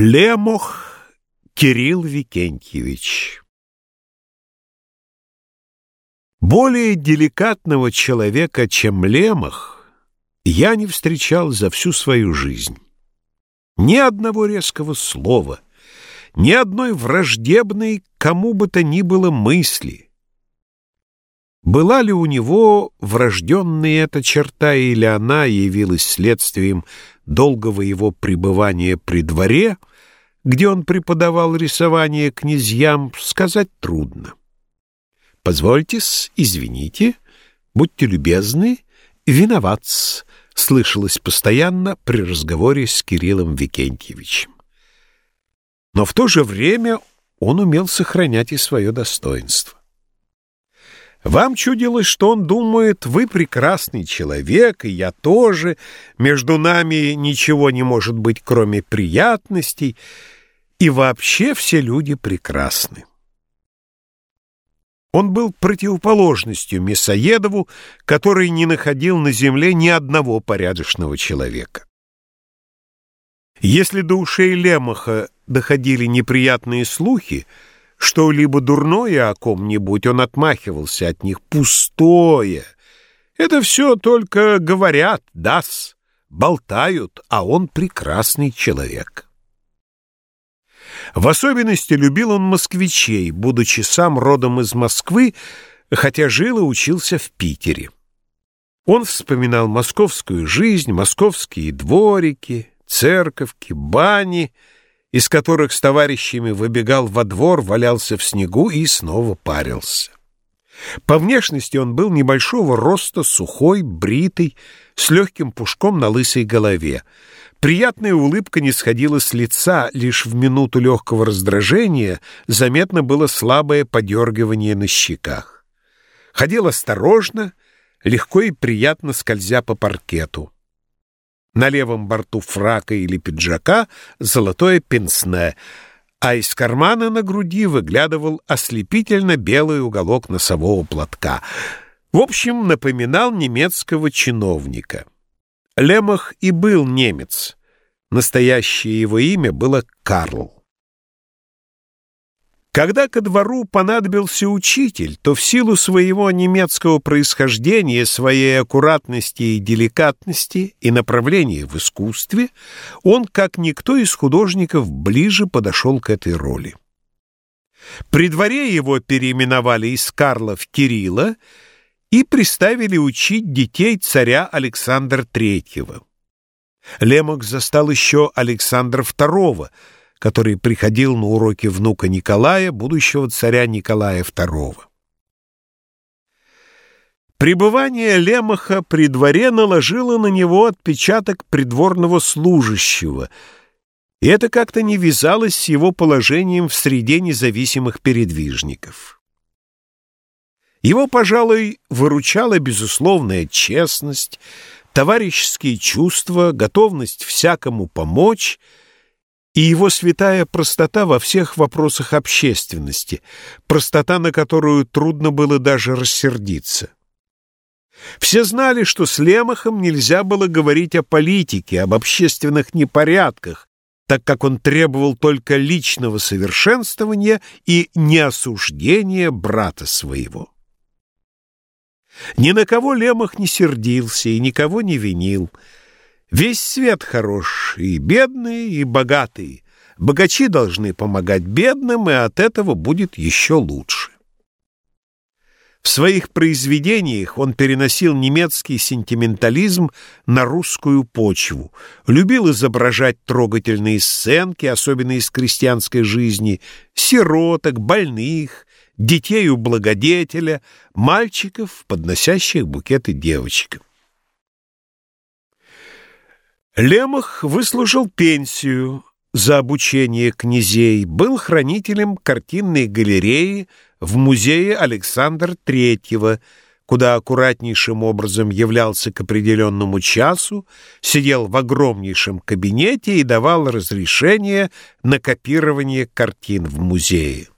Лемох Кирилл Викентьевич Более деликатного человека, чем Лемох, я не встречал за всю свою жизнь. Ни одного резкого слова, ни одной враждебной кому бы то ни было мысли. Была ли у него врожденная эта черта, или она явилась следствием долгого его пребывания при дворе, где он преподавал рисование князьям, сказать трудно. «Позвольте-с, извините, будьте любезны, виноват слышалось постоянно при разговоре с Кириллом Викентьевичем. Но в то же время он умел сохранять и свое достоинство. Вам чудилось, что он думает, вы прекрасный человек, и я тоже, между нами ничего не может быть, кроме приятностей, и вообще все люди прекрасны. Он был противоположностью Мясоедову, который не находил на земле ни одного порядочного человека. Если до ушей Лемаха доходили неприятные слухи, что-либо дурное о ком-нибудь, он отмахивался от них. Пустое. Это все только говорят, дас, болтают, а он прекрасный человек. В особенности любил он москвичей, будучи сам родом из Москвы, хотя жил и учился в Питере. Он вспоминал московскую жизнь, московские дворики, церковки, бани — из которых с товарищами выбегал во двор, валялся в снегу и снова парился. По внешности он был небольшого роста, сухой, бритый, с легким пушком на лысой голове. Приятная улыбка не сходила с лица, лишь в минуту легкого раздражения заметно было слабое подергивание на щеках. Ходил осторожно, легко и приятно скользя по паркету. На левом борту фрака или пиджака золотое пенсне, а из кармана на груди выглядывал ослепительно белый уголок носового платка. В общем, напоминал немецкого чиновника. Лемах и был немец. Настоящее его имя было Карл. Когда ко двору понадобился учитель, то в силу своего немецкого происхождения, своей аккуратности и деликатности и направления в искусстве, он, как никто из художников, ближе подошел к этой роли. При дворе его переименовали из Карла в Кирилла и приставили учить детей царя Александра III. Лемок застал еще Александра II – который приходил на уроки внука Николая, будущего царя Николая II. Пребывание Лемаха при дворе наложило на него отпечаток придворного служащего, и это как-то не вязалось с его положением в среде независимых передвижников. Его, пожалуй, выручала безусловная честность, товарищеские чувства, готовность всякому помочь — и его святая простота во всех вопросах общественности, простота, на которую трудно было даже рассердиться. Все знали, что с Лемахом нельзя было говорить о политике, об общественных непорядках, так как он требовал только личного совершенствования и неосуждения брата своего. Ни на кого Лемах не сердился и никого не винил, Весь свет хорош, и бедные, и богатые. Богачи должны помогать бедным, и от этого будет еще лучше. В своих произведениях он переносил немецкий сентиментализм на русскую почву, любил изображать трогательные сценки, особенно из крестьянской жизни, сироток, больных, детей у благодетеля, мальчиков, подносящих букеты девочкам. Лемах выслужил пенсию за обучение князей, был хранителем картинной галереи в музее Александра III, куда аккуратнейшим образом являлся к определенному часу, сидел в огромнейшем кабинете и давал разрешение на копирование картин в музее.